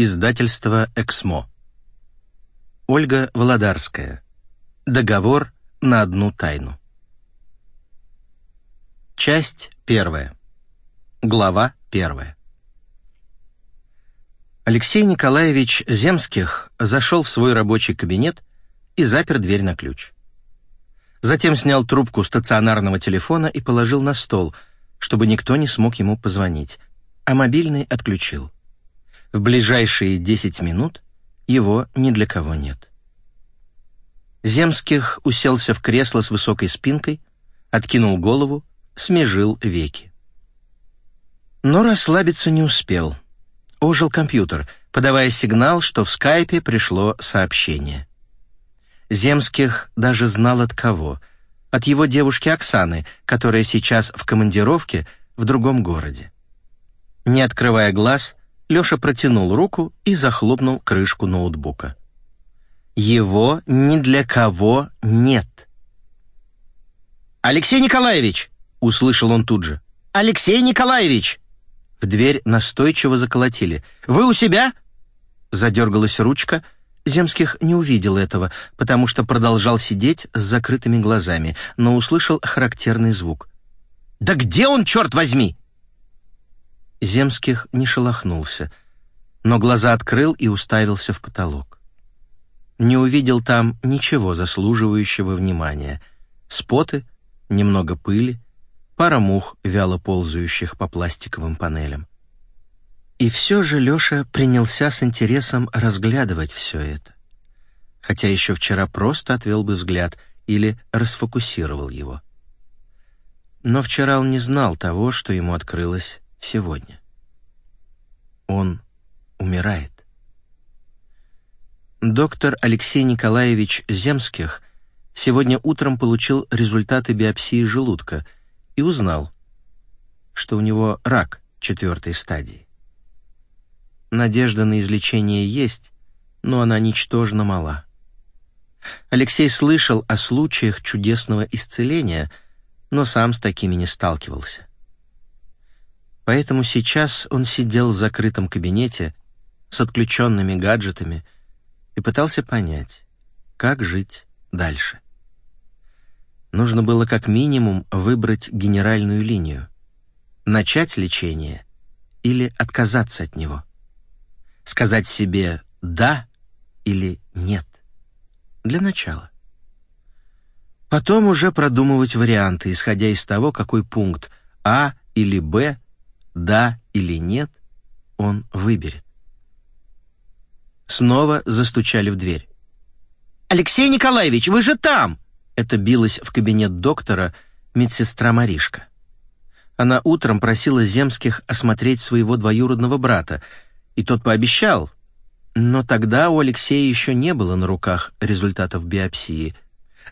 Издательство «Эксмо». Ольга Володарская. Договор на одну тайну. Часть первая. Глава первая. Алексей Николаевич Земских зашел в свой рабочий кабинет и запер дверь на ключ. Затем снял трубку стационарного телефона и положил на стол, чтобы никто не смог ему позвонить, а мобильный отключил. В ближайшие 10 минут его ни для кого нет. Земских уселся в кресло с высокой спинкой, откинул голову, смежил веки. Но расслабиться не успел. Ожил компьютер, подавая сигнал, что в скайпе пришло сообщение. Земских даже знал от кого. От его девушки Оксаны, которая сейчас в командировке в другом городе. Не открывая глаз, Леша протянул руку и захлопнул крышку ноутбука. Его ни для кого нет. «Алексей Николаевич!» — услышал он тут же. «Алексей Николаевич!» В дверь настойчиво заколотили. «Вы у себя?» Задергалась ручка. Земских не увидел этого, потому что продолжал сидеть с закрытыми глазами, но услышал характерный звук. «Да где он, черт возьми?» Земских не шелохнулся, но глаза открыл и уставился в потолок. Не увидел там ничего заслуживающего внимания. Споты, немного пыли, пара мух, вяло ползающих по пластиковым панелям. И все же Леша принялся с интересом разглядывать все это. Хотя еще вчера просто отвел бы взгляд или расфокусировал его. Но вчера он не знал того, что ему открылось сегодня. Он умирает. Доктор Алексей Николаевич Земских сегодня утром получил результаты биопсии желудка и узнал, что у него рак четвертой стадии. Надежда на излечение есть, но она ничтожно мала. Алексей слышал о случаях чудесного исцеления, но сам с такими не сталкивался. Поэтому сейчас он сидел в закрытом кабинете с отключенными гаджетами и пытался понять, как жить дальше. Нужно было как минимум выбрать генеральную линию, начать лечение или отказаться от него. Сказать себе «да» или «нет» для начала. Потом уже продумывать варианты, исходя из того, какой пункт А или Б да или нет, он выберет. Снова застучали в дверь. «Алексей Николаевич, вы же там!» Это билась в кабинет доктора медсестра Маришка. Она утром просила Земских осмотреть своего двоюродного брата, и тот пообещал, но тогда у Алексея еще не было на руках результатов биопсии.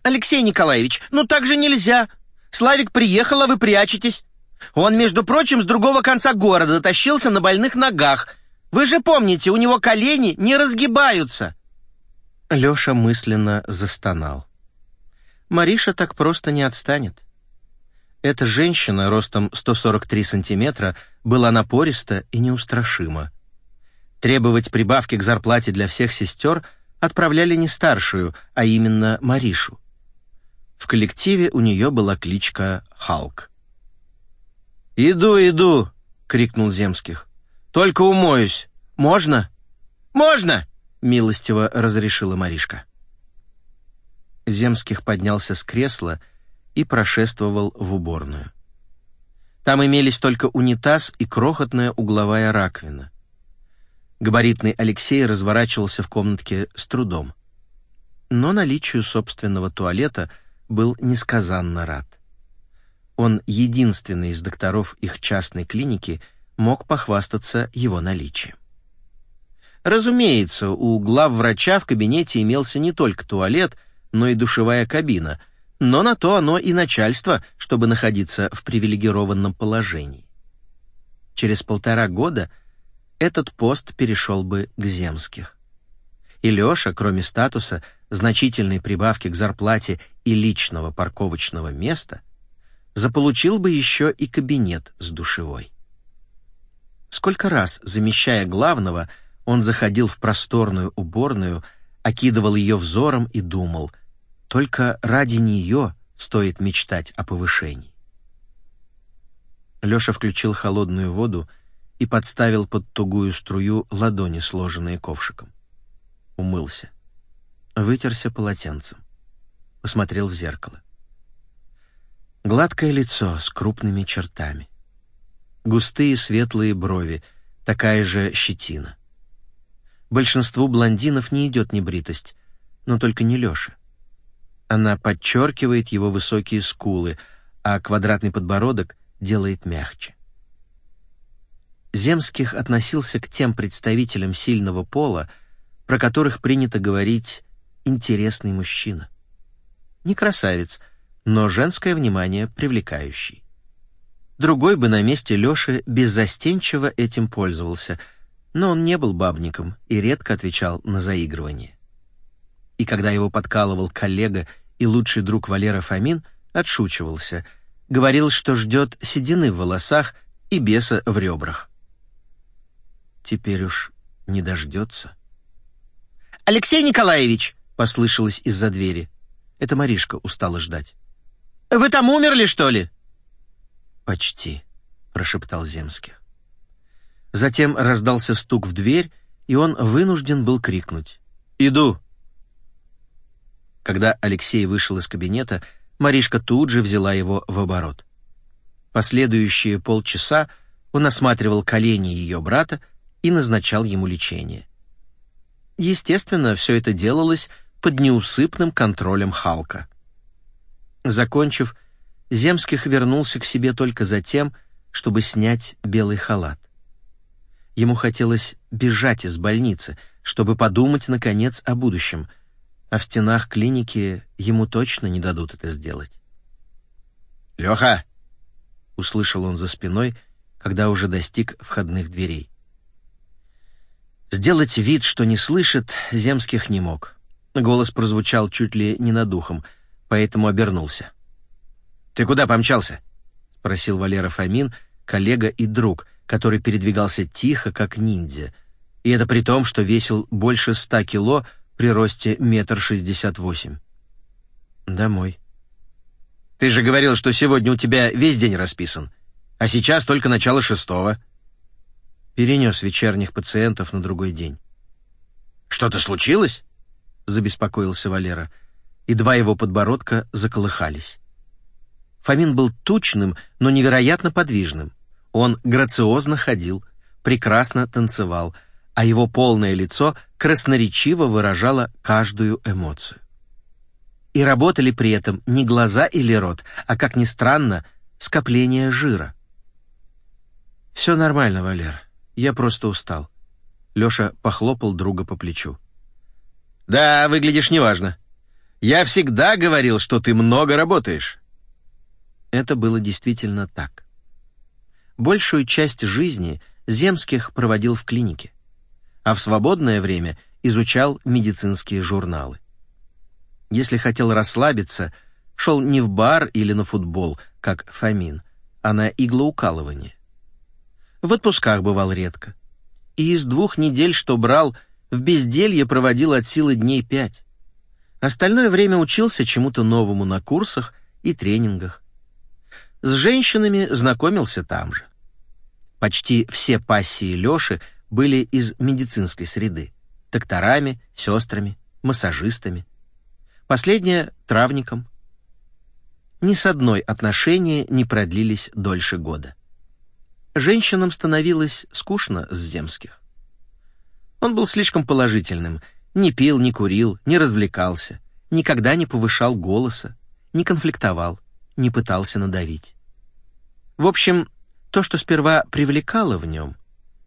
«Алексей Николаевич, ну так же нельзя! Славик приехал, а вы прячетесь. Он, между прочим, с другого конца города тащился на больных ногах. Вы же помните, у него колени не разгибаются!» Леша мысленно застонал. Мариша так просто не отстанет. Эта женщина ростом 143 сантиметра была напориста и неустрашима. Требовать прибавки к зарплате для всех сестер отправляли не старшую, а именно Маришу. В коллективе у нее была кличка «Халк». «Иду, иду!» — крикнул Земских. «Только умоюсь. Можно?» «Можно!» — милостиво разрешила Маришка. Земских поднялся с кресла и прошествовал в уборную. Там имелись только унитаз и крохотная угловая раковина. Габаритный Алексей разворачивался в комнатке с трудом. Но наличию собственного туалета был несказанно рад. Он единственный из докторов их частной клиники мог похвастаться его наличием. Разумеется, у главврача в кабинете имелся не только туалет, но и душевая кабина, но на то оно и начальство, чтобы находиться в привилегированном положении. Через полтора года этот пост перешел бы к земских. И Леша, кроме статуса, значительной прибавки к зарплате и личного парковочного места, заполучил бы еще и кабинет с душевой. Сколько раз, замещая главного, Он заходил в просторную уборную, окидывал ее взором и думал, только ради нее стоит мечтать о повышении. Леша включил холодную воду и подставил под тугую струю ладони, сложенные ковшиком. Умылся. Вытерся полотенцем. Посмотрел в зеркало. Гладкое лицо с крупными чертами. Густые светлые брови, такая же щетина. Большинству блондинов не идет небритость, но только не Лёше. Она подчеркивает его высокие скулы, а квадратный подбородок делает мягче. Земских относился к тем представителям сильного пола, про которых принято говорить «интересный мужчина». Не красавец, но женское внимание привлекающий. Другой бы на месте Лёши беззастенчиво этим пользовался, но он не был бабником и редко отвечал на заигрывание. И когда его подкалывал коллега и лучший друг Валера Фомин, отшучивался, говорил, что ждет седины в волосах и беса в ребрах. Теперь уж не дождется. «Алексей Николаевич!» — послышалось из-за двери. Это Маришка устала ждать. «Вы там умерли, что ли?» «Почти», — прошептал Земских. Затем раздался стук в дверь, и он вынужден был крикнуть. «Иду!» Когда Алексей вышел из кабинета, Маришка тут же взяла его в оборот. Последующие полчаса он осматривал колени ее брата и назначал ему лечение. Естественно, все это делалось под неусыпным контролем Халка. Закончив, Земских вернулся к себе только за тем, чтобы снять белый халат. Ему хотелось бежать из больницы, чтобы подумать, наконец, о будущем, а в стенах клиники ему точно не дадут это сделать. «Леха!» — услышал он за спиной, когда уже достиг входных дверей. Сделать вид, что не слышит, Земских не мог. Голос прозвучал чуть ли не над ухом, поэтому обернулся. «Ты куда помчался?» — спросил Валера Фомин, коллега и друг, который передвигался тихо, как ниндзя. И это при том, что весил больше ста кило при росте метр шестьдесят восемь. «Домой». «Ты же говорил, что сегодня у тебя весь день расписан, а сейчас только начало шестого» перенес вечерних пациентов на другой день. «Что-то случилось?» — забеспокоился Валера, и два его подбородка заколыхались. Фомин был тучным, но невероятно подвижным. Он грациозно ходил, прекрасно танцевал, а его полное лицо красноречиво выражало каждую эмоцию. И работали при этом не глаза или рот, а, как ни странно, скопление жира. «Все нормально, Валер. Я просто устал. Лёша похлопал друга по плечу. Да, выглядишь неважно. Я всегда говорил, что ты много работаешь. Это было действительно так. Большую часть жизни Земских проводил в клинике, а в свободное время изучал медицинские журналы. Если хотел расслабиться, шел не в бар или на футбол, как Фомин, а на иглоукалывание. В отпусках бывал редко. И из двух недель, что брал, в безделье проводил от силы дней пять. Остальное время учился чему-то новому на курсах и тренингах. С женщинами знакомился там же. Почти все пассии Лёши были из медицинской среды. Докторами, сестрами, массажистами. Последняя — травником. Ни с одной отношения не продлились дольше года женщинам становилось скучно с земских. Он был слишком положительным, не пил, не курил, не развлекался, никогда не повышал голоса, не конфликтовал, не пытался надавить. В общем, то, что сперва привлекало в нем,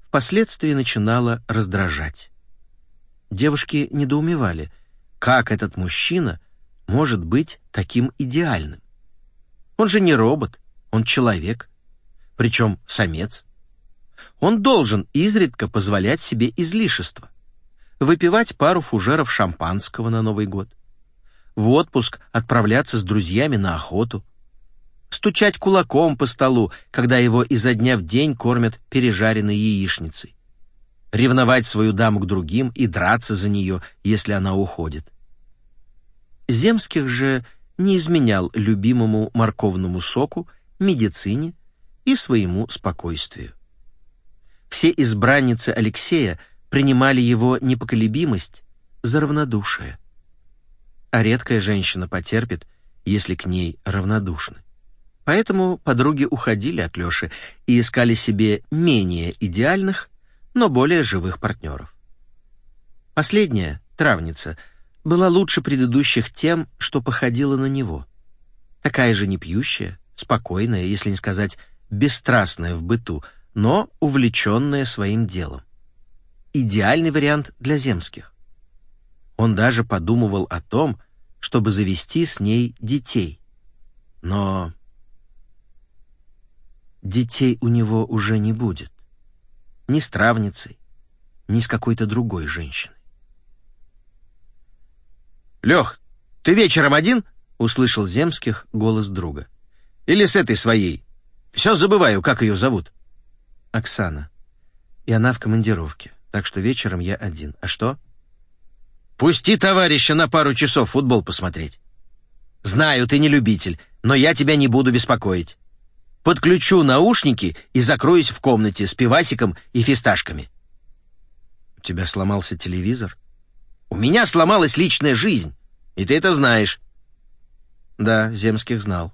впоследствии начинало раздражать. Девушки недоумевали, как этот мужчина может быть таким идеальным. Он же не робот, он человек, причем самец. Он должен изредка позволять себе излишества. Выпивать пару фужеров шампанского на Новый год. В отпуск отправляться с друзьями на охоту. Стучать кулаком по столу, когда его изо дня в день кормят пережаренной яичницей. ревновать свою даму к другим и драться за нее, если она уходит. Земских же не изменял любимому морковному соку, медицине и своему спокойствию. Все избранницы Алексея принимали его непоколебимость за равнодушие. А редкая женщина потерпит, если к ней равнодушны. Поэтому подруги уходили от Лёши и искали себе менее идеальных, но более живых партнеров. Последняя, травница, была лучше предыдущих тем, что походила на него. Такая же непьющая, спокойная, если не сказать бесстрастная в быту, но увлеченная своим делом. Идеальный вариант для земских. Он даже подумывал о том, чтобы завести с ней детей. Но детей у него уже не будет. Ни с травницей, ни с какой-то другой женщиной. «Лех, ты вечером один?» — услышал Земских голос друга. «Или с этой своей? Все забываю, как ее зовут». «Оксана. И она в командировке, так что вечером я один. А что?» «Пусти товарища на пару часов футбол посмотреть. Знаю, ты не любитель, но я тебя не буду беспокоить. Подключу наушники и закроюсь в комнате с пивасиком и фисташками». «У тебя сломался телевизор?» «У меня сломалась личная жизнь, и ты это знаешь». Да, Земских знал.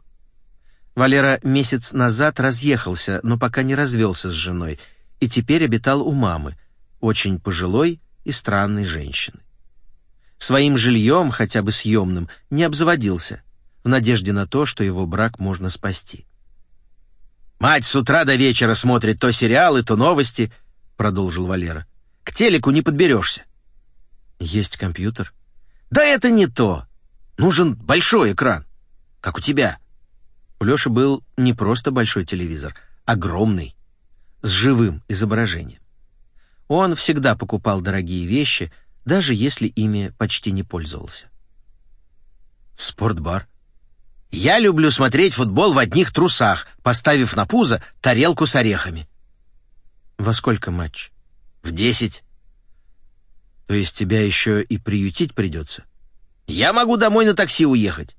Валера месяц назад разъехался, но пока не развелся с женой, и теперь обитал у мамы, очень пожилой и странной женщины. Своим жильем, хотя бы съемным, не обзаводился, в надежде на то, что его брак можно спасти. «Мать с утра до вечера смотрит то сериалы, то новости», — продолжил Валера. «К телеку не подберешься». «Есть компьютер?» «Да это не то. Нужен большой экран, как у тебя». У Лёши был не просто большой телевизор, огромный, с живым изображением. Он всегда покупал дорогие вещи, даже если ими почти не пользовался. Спортбар. Я люблю смотреть футбол в одних трусах, поставив на пузо тарелку с орехами. Во сколько матч? В десять. То есть тебя еще и приютить придется? Я могу домой на такси уехать.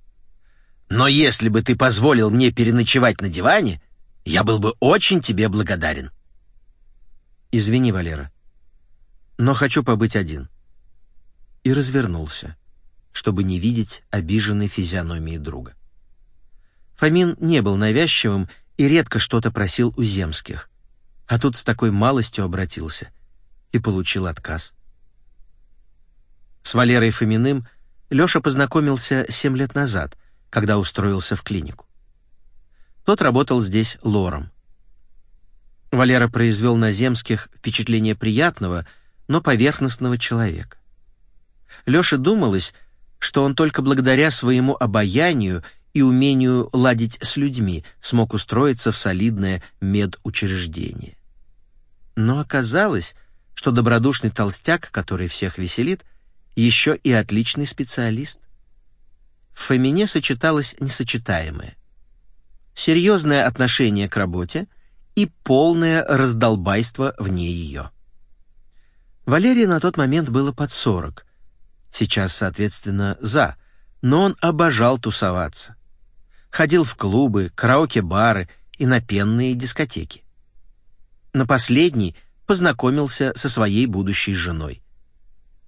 Но если бы ты позволил мне переночевать на диване, я был бы очень тебе благодарен. Извини, Валера, но хочу побыть один. И развернулся, чтобы не видеть обиженной физиономии друга. Фомин не был навязчивым и редко что-то просил у земских, а тут с такой малостью обратился и получил отказ. С Валерой Фоминым Леша познакомился семь лет назад, когда устроился в клинику. Тот работал здесь лором. Валера произвел на земских впечатление приятного, но поверхностного человека. Леше думалось, что он только благодаря своему обаянию и умению ладить с людьми смог устроиться в солидное медучреждение. Но оказалось, что добродушный толстяк, который всех веселит, еще и отличный специалист. В Фомине сочеталось несочетаемое. Серьезное отношение к работе и полное раздолбайство вне ее. Валерии на тот момент было под сорок, сейчас, соответственно, за, но он обожал тусоваться ходил в клубы, караоке-бары и на пенные дискотеки. На последний познакомился со своей будущей женой.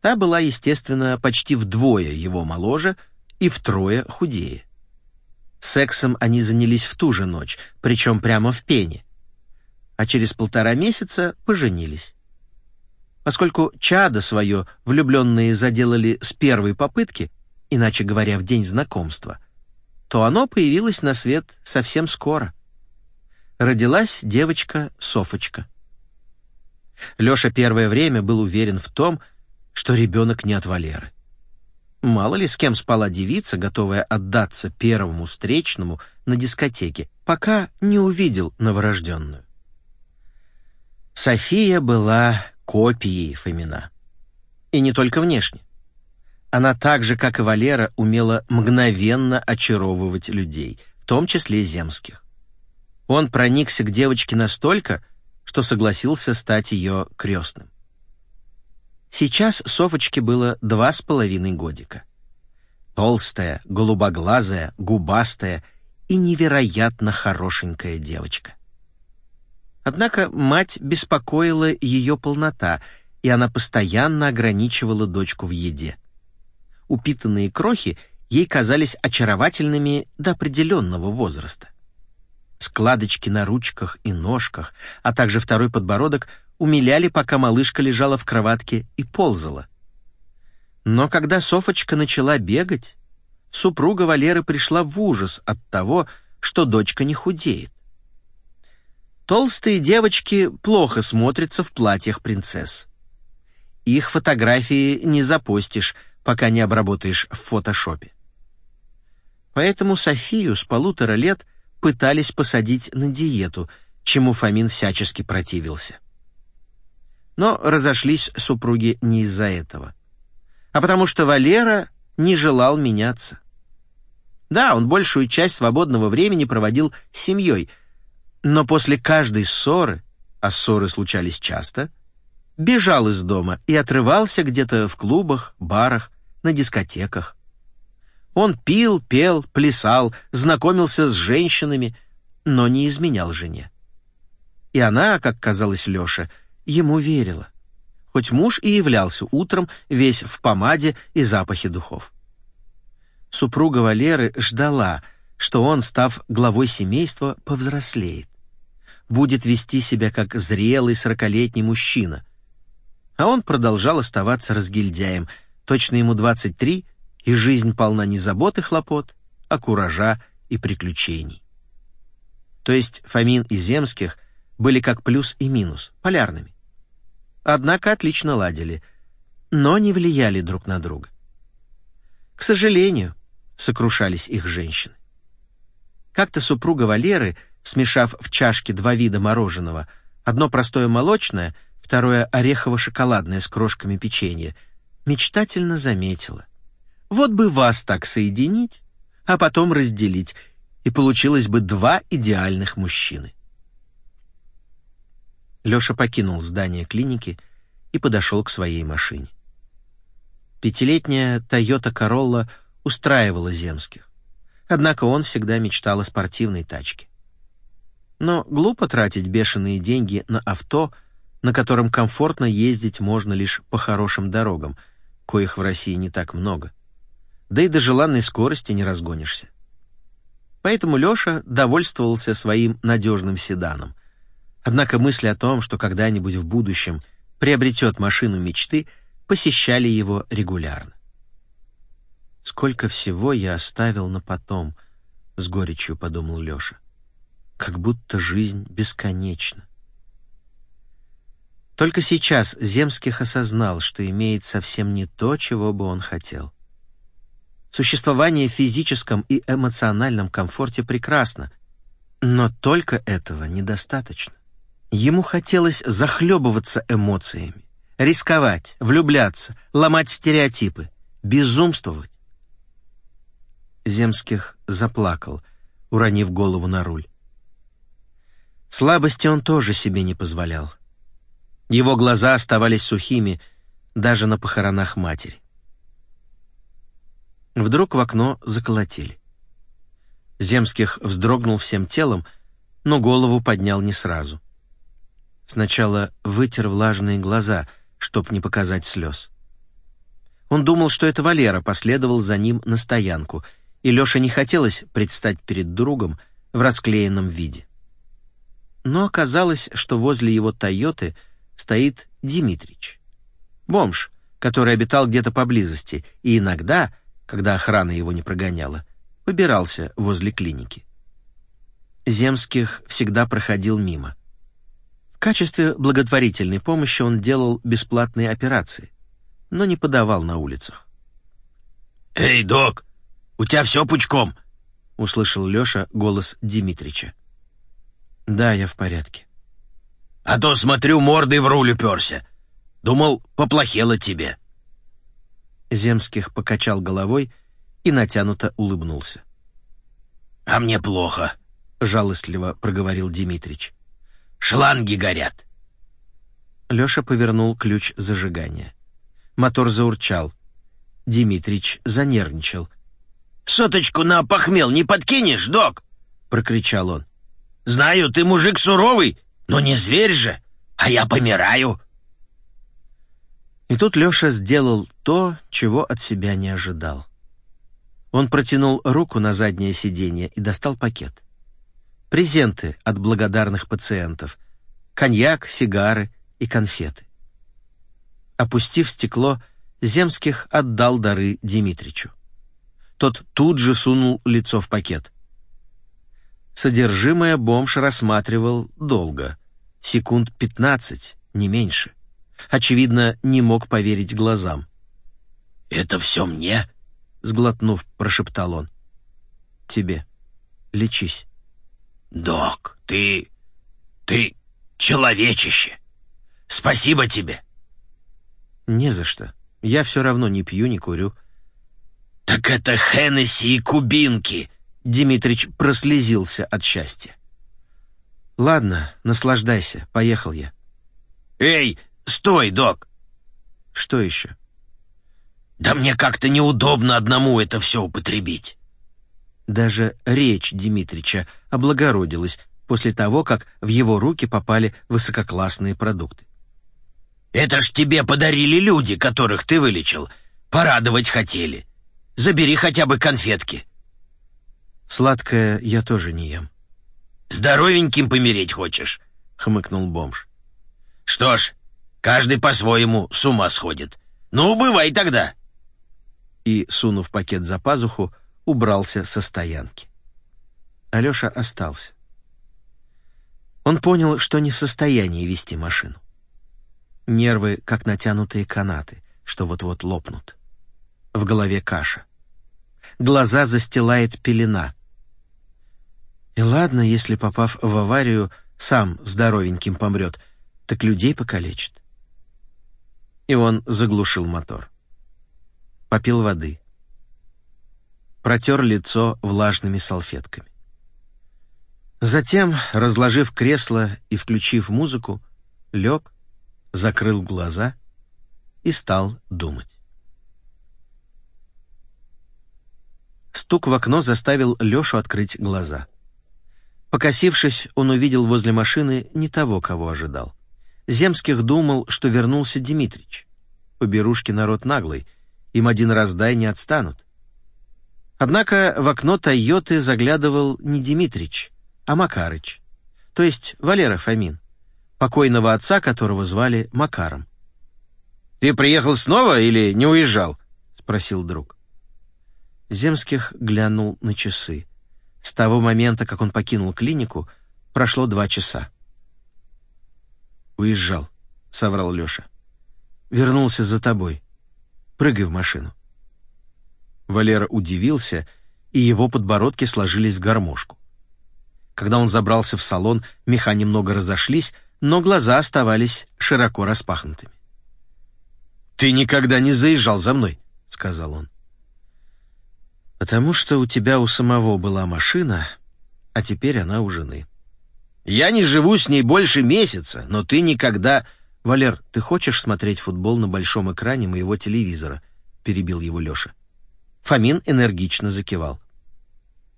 Та была, естественно, почти вдвое его моложе и втрое худее. Сексом они занялись в ту же ночь, причем прямо в пене. А через полтора месяца поженились. Поскольку чадо свое влюбленные заделали с первой попытки, иначе говоря, в день знакомства, то оно появилось на свет совсем скоро. Родилась девочка Софочка. Лёша первое время был уверен в том, что ребенок не от Валеры. Мало ли с кем спала девица, готовая отдаться первому встречному на дискотеке, пока не увидел новорожденную. София была копией Фомина. И не только внешне. Она так же, как и Валера, умела мгновенно очаровывать людей, в том числе земских. Он проникся к девочке настолько, что согласился стать ее крестным. Сейчас Софочке было два с половиной годика. Толстая, голубоглазая, губастая и невероятно хорошенькая девочка. Однако мать беспокоила ее полнота, и она постоянно ограничивала дочку в еде. Упитанные крохи ей казались очаровательными до определенного возраста. Складочки на ручках и ножках, а также второй подбородок умиляли, пока малышка лежала в кроватке и ползала. Но когда Софочка начала бегать, супруга Валеры пришла в ужас от того, что дочка не худеет. Толстые девочки плохо смотрятся в платьях принцесс. Их фотографии не запостишь, пока не обработаешь в фотошопе. Поэтому Софию с полутора лет пытались посадить на диету, чему Фомин всячески противился. Но разошлись супруги не из-за этого, а потому что Валера не желал меняться. Да, он большую часть свободного времени проводил с семьей, но после каждой ссоры, а ссоры случались часто, бежал из дома и отрывался где-то в клубах, барах, на дискотеках. Он пил, пел, плясал, знакомился с женщинами, но не изменял жене. И она, как казалось Лёше, ему верила, хоть муж и являлся утром весь в помаде и запахе духов. Супруга Валеры ждала, что он, став главой семейства, повзрослеет, будет вести себя как зрелый сорокалетний мужчина. А он продолжал оставаться разгильдяем, точно ему 23, и жизнь полна не забот и хлопот, а куража и приключений. То есть Фомин и Земских были как плюс и минус, полярными однако отлично ладили, но не влияли друг на друга. К сожалению, сокрушались их женщины. Как-то супруга Валеры, смешав в чашке два вида мороженого, одно простое молочное, второе орехово-шоколадное с крошками печенья, мечтательно заметила. Вот бы вас так соединить, а потом разделить, и получилось бы два идеальных мужчины. Лёша покинул здание клиники и подошел к своей машине. Пятилетняя Toyota Corolla устраивала Земских. Однако он всегда мечтал о спортивной тачке. Но глупо тратить бешеные деньги на авто, на котором комфортно ездить можно лишь по хорошим дорогам, коих в России не так много. Да и до желанной скорости не разгонишься. Поэтому Лёша довольствовался своим надежным седаном. Однако мысли о том, что когда-нибудь в будущем приобретет машину мечты, посещали его регулярно. «Сколько всего я оставил на потом», — с горечью подумал Леша. «Как будто жизнь бесконечна». Только сейчас Земских осознал, что имеет совсем не то, чего бы он хотел. Существование в физическом и эмоциональном комфорте прекрасно, но только этого недостаточно. Ему хотелось захлебываться эмоциями, рисковать, влюбляться, ломать стереотипы, безумствовать. Земских заплакал, уронив голову на руль. Слабости он тоже себе не позволял. Его глаза оставались сухими даже на похоронах матери. Вдруг в окно заколотили. Земских вздрогнул всем телом, но голову поднял не сразу. Сначала вытер влажные глаза, чтоб не показать слез. Он думал, что это Валера последовал за ним на стоянку, и Лёше не хотелось предстать перед другом в расклеенном виде. Но оказалось, что возле его «Тойоты» стоит Димитрич. Бомж, который обитал где-то поблизости и иногда, когда охрана его не прогоняла, побирался возле клиники. Земских всегда проходил мимо. В качестве благотворительной помощи он делал бесплатные операции, но не подавал на улицах. «Эй, док, у тебя все пучком!» — услышал Леша голос Димитрича. «Да, я в порядке». «А то, смотрю, мордой в руль уперся. Думал, поплохело тебе». Земских покачал головой и натянуто улыбнулся. «А мне плохо», — жалостливо проговорил Димитрич. Шланги горят. Лёша повернул ключ зажигания. Мотор заурчал. Димитрич занервничал. «Соточку на похмел не подкинешь, док?» — прокричал он. «Знаю, ты мужик суровый, но не зверь же, а я помираю». И тут Леша сделал то, чего от себя не ожидал. Он протянул руку на заднее сиденье и достал пакет. Презенты от благодарных пациентов. Коньяк, сигары и конфеты. Опустив стекло, Земских отдал дары Димитричу. Тот тут же сунул лицо в пакет. Содержимое бомж рассматривал долго, секунд пятнадцать, не меньше. Очевидно, не мог поверить глазам. «Это все мне?» — сглотнув, прошептал он. «Тебе. Лечись». «Док, ты... ты человечище! Спасибо тебе!» «Не за что. Я все равно не пью, не курю». «Так это Хеннесси и кубинки!» Димитрич прослезился от счастья. «Ладно, наслаждайся. Поехал я». «Эй, стой, док!» «Что еще?» «Да мне как-то неудобно одному это все употребить». Даже речь Димитрича облагородилась после того, как в его руки попали высококлассные продукты. «Это ж тебе подарили люди, которых ты вылечил. Порадовать хотели. Забери хотя бы конфетки». «Сладкое я тоже не ем». «Здоровеньким помереть хочешь?» — хмыкнул бомж. «Что ж, каждый по-своему с ума сходит. Ну, бывай тогда». И, сунув пакет за пазуху, убрался со стоянки. Алеша остался. Он понял, что не в состоянии вести машину. Нервы, как натянутые канаты, что вот-вот лопнут. В голове каша. Глаза застилает пелена. И ладно, если, попав в аварию, сам здоровеньким помрет, так людей покалечит. И он заглушил мотор. Попил воды протер лицо влажными салфетками. Затем, разложив кресло и включив музыку, лег, закрыл глаза и стал думать. Стук в окно заставил Лешу открыть глаза. Покосившись, он увидел возле машины не того, кого ожидал. Земских думал, что вернулся Дмитрич. Поберушки народ наглый, им один раз дай не отстанут. Однако в окно «Тойоты» заглядывал не Димитрич, а Макарыч, то есть Валера Фомин, покойного отца которого звали Макаром. «Ты приехал снова или не уезжал?» — спросил друг. Земских глянул на часы. С того момента, как он покинул клинику, прошло два часа. «Уезжал», — соврал Леша. «Вернулся за тобой. Прыгай в машину». Валера удивился, и его подбородки сложились в гармошку. Когда он забрался в салон, меха немного разошлись, но глаза оставались широко распахнутыми. «Ты никогда не заезжал за мной», — сказал он. «Потому что у тебя у самого была машина, а теперь она у жены». «Я не живу с ней больше месяца, но ты никогда...» «Валер, ты хочешь смотреть футбол на большом экране моего телевизора?» — перебил его Леша. Фомин энергично закивал.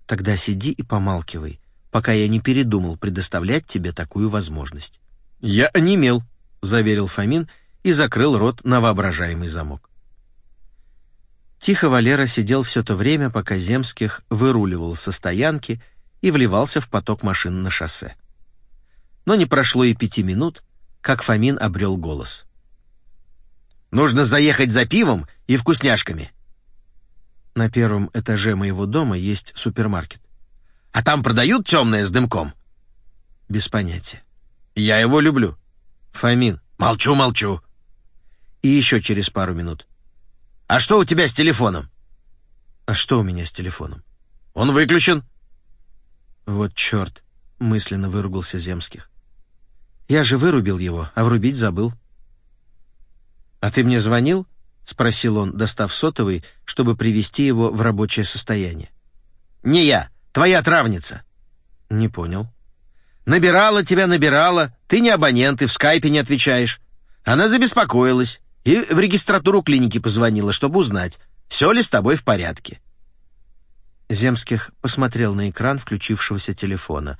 «Тогда сиди и помалкивай, пока я не передумал предоставлять тебе такую возможность». «Я онемел», — заверил Фомин и закрыл рот на воображаемый замок. Тихо Валера сидел все то время, пока Земских выруливал со стоянки и вливался в поток машин на шоссе. Но не прошло и пяти минут, как Фомин обрел голос. «Нужно заехать за пивом и вкусняшками», на первом этаже моего дома есть супермаркет. А там продают темное с дымком? Без понятия. Я его люблю. Фомин. Молчу, молчу. И еще через пару минут. А что у тебя с телефоном? А что у меня с телефоном? Он выключен. Вот черт, мысленно выругался Земских. Я же вырубил его, а врубить забыл. А ты мне звонил? — спросил он, достав сотовый, чтобы привести его в рабочее состояние. «Не я, твоя травница». «Не понял». «Набирала тебя, набирала. Ты не абонент и в скайпе не отвечаешь. Она забеспокоилась. И в регистратуру клиники позвонила, чтобы узнать, все ли с тобой в порядке. Земских посмотрел на экран включившегося телефона.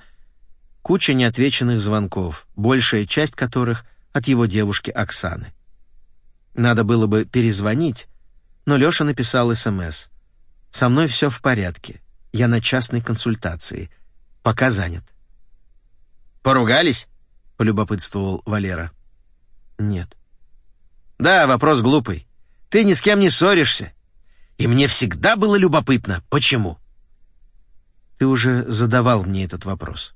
Куча неотвеченных звонков, большая часть которых от его девушки Оксаны. Надо было бы перезвонить, но Леша написал СМС. «Со мной все в порядке. Я на частной консультации. Пока занят». «Поругались?» — полюбопытствовал Валера. «Нет». «Да, вопрос глупый. Ты ни с кем не ссоришься. И мне всегда было любопытно, почему». Ты уже задавал мне этот вопрос.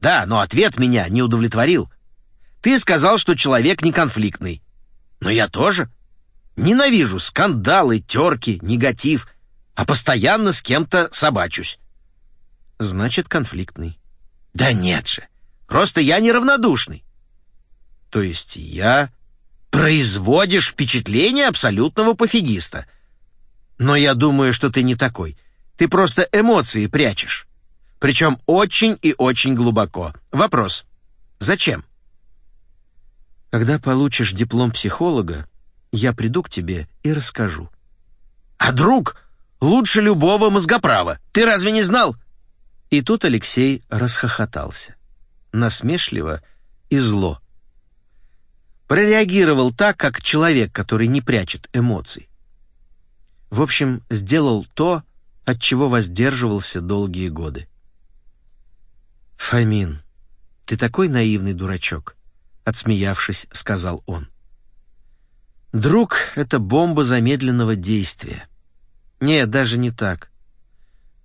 Да, но ответ меня не удовлетворил. Ты сказал, что человек не конфликтный. Но я тоже. Ненавижу скандалы, терки, негатив, а постоянно с кем-то собачусь. Значит, конфликтный. Да нет же. Просто я неравнодушный. То есть я... Производишь впечатление абсолютного пофигиста. Но я думаю, что ты не такой. Ты просто эмоции прячешь. Причем очень и очень глубоко. Вопрос. Зачем? Когда получишь диплом психолога, я приду к тебе и расскажу. А друг лучше любого мозгоправа. Ты разве не знал? И тут Алексей расхохотался. Насмешливо и зло. Прореагировал так, как человек, который не прячет эмоций. В общем, сделал то, от чего воздерживался долгие годы. «Фомин, ты такой наивный дурачок», — отсмеявшись, сказал он. «Друг — это бомба замедленного действия. Нет, даже не так.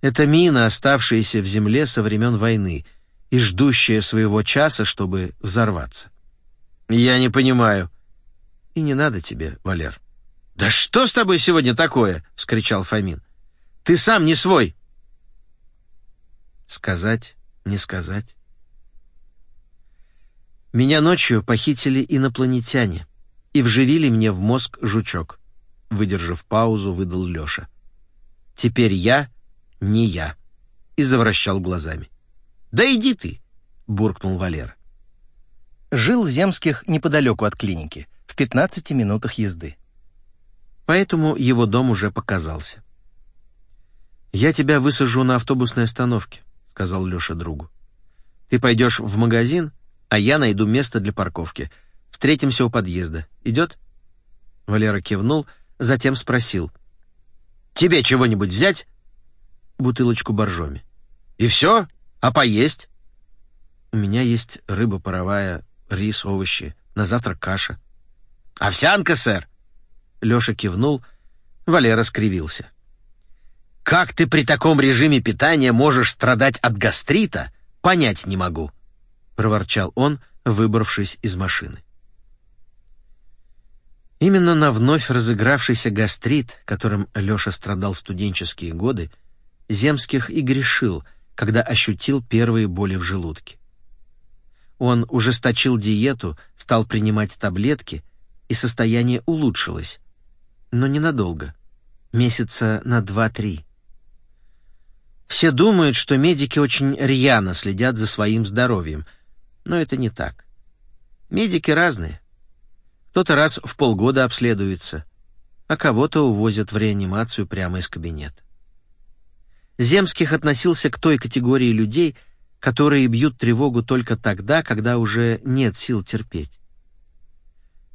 Это мина, оставшаяся в земле со времен войны и ждущая своего часа, чтобы взорваться». «Я не понимаю». «И не надо тебе, Валер». «Да что с тобой сегодня такое?» — вскричал Фомин. Ты сам не свой. Сказать, не сказать. Меня ночью похитили инопланетяне и вживили мне в мозг жучок. Выдержав паузу, выдал Леша. Теперь я не я. И завращал глазами. Да иди ты, буркнул Валера. Жил Земских неподалеку от клиники, в 15 минутах езды. Поэтому его дом уже показался. «Я тебя высажу на автобусной остановке», — сказал Леша другу. «Ты пойдешь в магазин, а я найду место для парковки. Встретимся у подъезда. Идет?» Валера кивнул, затем спросил. «Тебе чего-нибудь взять?» «Бутылочку боржоми». «И все? А поесть?» «У меня есть рыба паровая, рис, овощи. На завтра каша». «Овсянка, сэр!» Леша кивнул, Валера скривился. Как ты при таком режиме питания можешь страдать от гастрита, понять не могу», — проворчал он, выбравшись из машины. Именно на вновь разыгравшийся гастрит, которым Леша страдал в студенческие годы, Земских и грешил, когда ощутил первые боли в желудке. Он ужесточил диету, стал принимать таблетки, и состояние улучшилось, но ненадолго, месяца на два-три. Все думают, что медики очень рьяно следят за своим здоровьем, но это не так. Медики разные. Кто-то раз в полгода обследуется, а кого-то увозят в реанимацию прямо из кабинета. Земских относился к той категории людей, которые бьют тревогу только тогда, когда уже нет сил терпеть.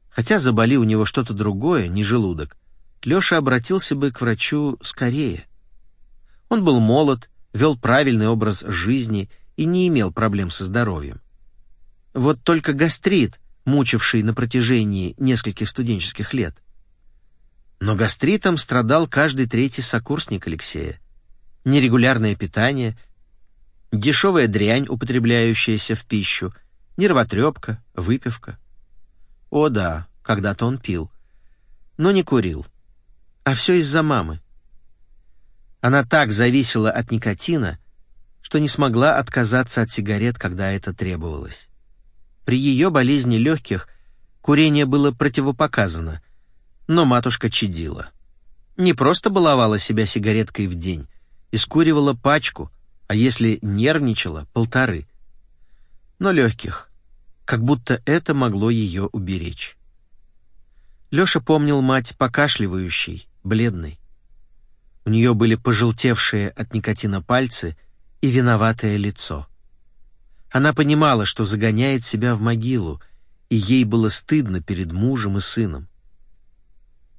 Хотя заболи у него что-то другое, не желудок, Леша обратился бы к врачу скорее. Он был молод, вел правильный образ жизни и не имел проблем со здоровьем. Вот только гастрит, мучивший на протяжении нескольких студенческих лет. Но гастритом страдал каждый третий сокурсник Алексея. Нерегулярное питание, дешевая дрянь, употребляющаяся в пищу, нервотрепка, выпивка. О да, когда-то он пил, но не курил. А все из-за мамы. Она так зависела от никотина, что не смогла отказаться от сигарет, когда это требовалось. При ее болезни легких курение было противопоказано, но матушка чадила. Не просто баловала себя сигареткой в день, искуривала пачку, а если нервничала — полторы. Но легких, как будто это могло ее уберечь. Леша помнил мать покашливающей, бледной. У нее были пожелтевшие от никотина пальцы и виноватое лицо. Она понимала, что загоняет себя в могилу, и ей было стыдно перед мужем и сыном.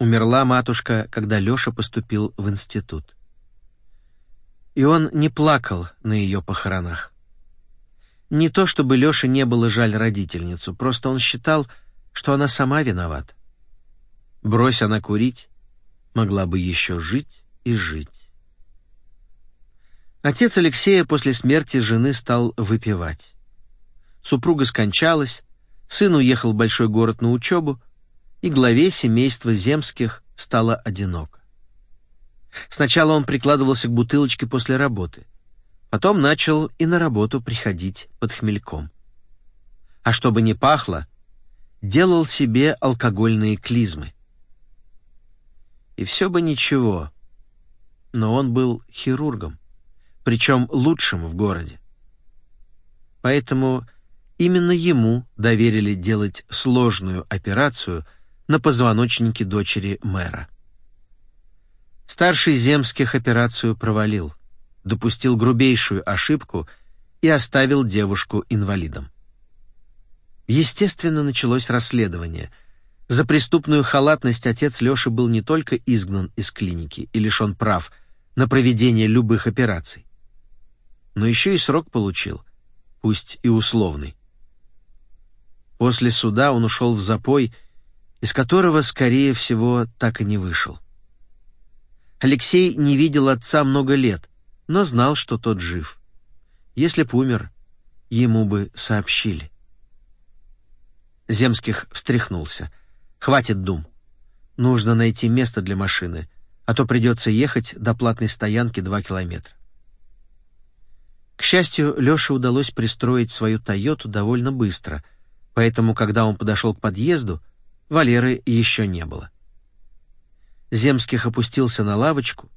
Умерла матушка, когда Леша поступил в институт. И он не плакал на ее похоронах. Не то чтобы Леше не было жаль родительницу, просто он считал, что она сама виновата. Брось она курить, могла бы еще жить и жить. Отец Алексея после смерти жены стал выпивать. Супруга скончалась, сын уехал в большой город на учебу, и главе семейства земских стало одиноко. Сначала он прикладывался к бутылочке после работы, потом начал и на работу приходить под хмельком. А чтобы не пахло, делал себе алкогольные клизмы. И все бы ничего, но он был хирургом, причем лучшим в городе. Поэтому именно ему доверили делать сложную операцию на позвоночнике дочери мэра. Старший Земских операцию провалил, допустил грубейшую ошибку и оставил девушку инвалидом. Естественно, началось расследование — за преступную халатность отец Лёши был не только изгнан из клиники и лишён прав на проведение любых операций, но ещё и срок получил, пусть и условный. После суда он ушел в запой, из которого, скорее всего, так и не вышел. Алексей не видел отца много лет, но знал, что тот жив. Если б умер, ему бы сообщили. Земских встряхнулся — Хватит дум. Нужно найти место для машины, а то придется ехать до платной стоянки два километра. К счастью, Лёше удалось пристроить свою «Тойоту» довольно быстро, поэтому, когда он подошел к подъезду, Валеры еще не было. Земских опустился на лавочку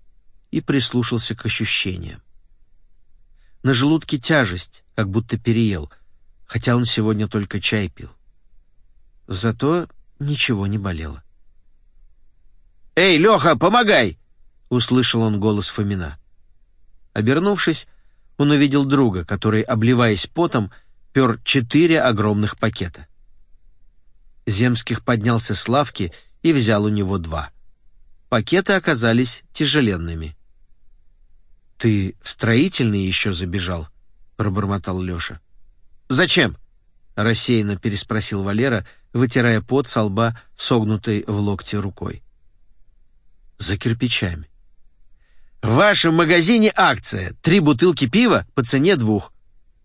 и прислушался к ощущениям. На желудке тяжесть, как будто переел, хотя он сегодня только чай пил. Зато ничего не болело. «Эй, Леха, помогай!» — услышал он голос Фомина. Обернувшись, он увидел друга, который, обливаясь потом, пер четыре огромных пакета. Земских поднялся с лавки и взял у него два. Пакеты оказались тяжеленными. «Ты в строительный еще забежал?» — пробормотал Леша. «Зачем?» — рассеянно переспросил Валера, вытирая пот со лба, согнутой в локте рукой. «За кирпичами». «В вашем магазине акция. Три бутылки пива по цене двух.